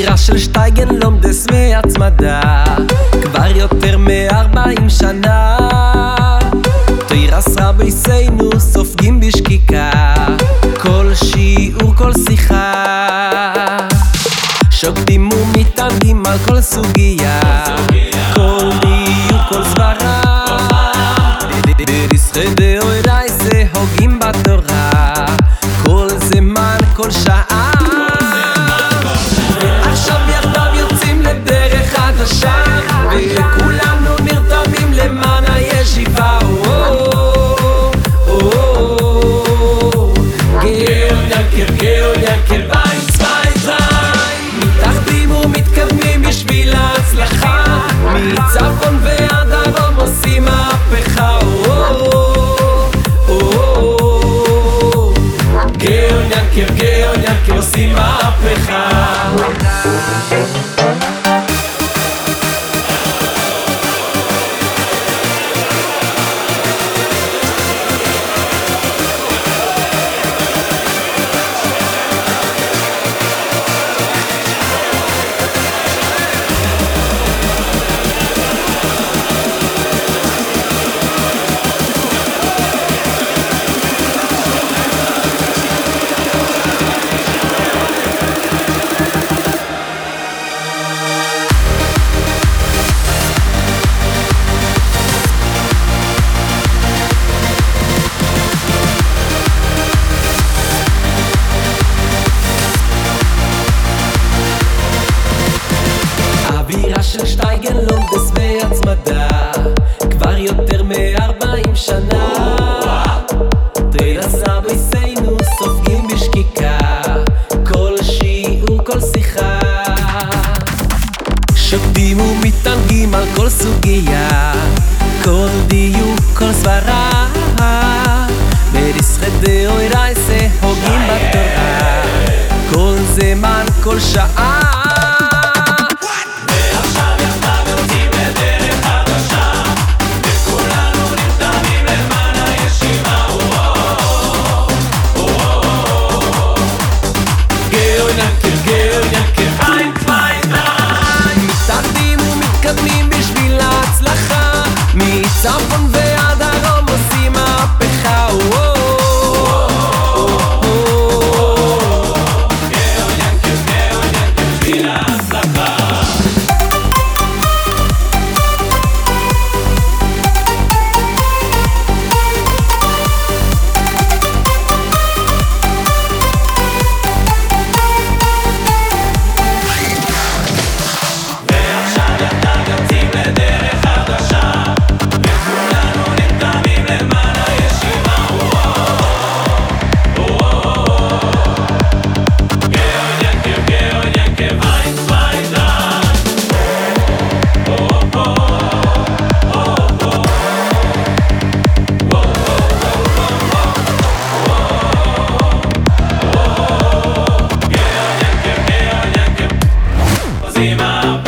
אווירה של שטייגן לומדס והצמדה כבר יותר מארבעים שנה. תירס רביסנו סופגים בשקיקה כל שיעור, כל שיחה. שוקדים ומתענגים על כל סוגיה כל דיוק, כל סברה. בריסחי דאורייסה הוגים בתורה. כל זמן, כל שעה מצפון ועד דרום עושים מהפכה. גאון ינקר, גאון ינקר עושים מהפכה שוקדים ומתענגים על כל סוגיה. כל דיוק, כל סברה. בריסחי דאוי רייסה הוגים בתורה. כל זמן, כל שעה מתקדמים בשביל ההצלחה. מצפון ועד my